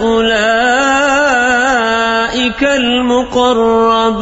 أولئك المقربون.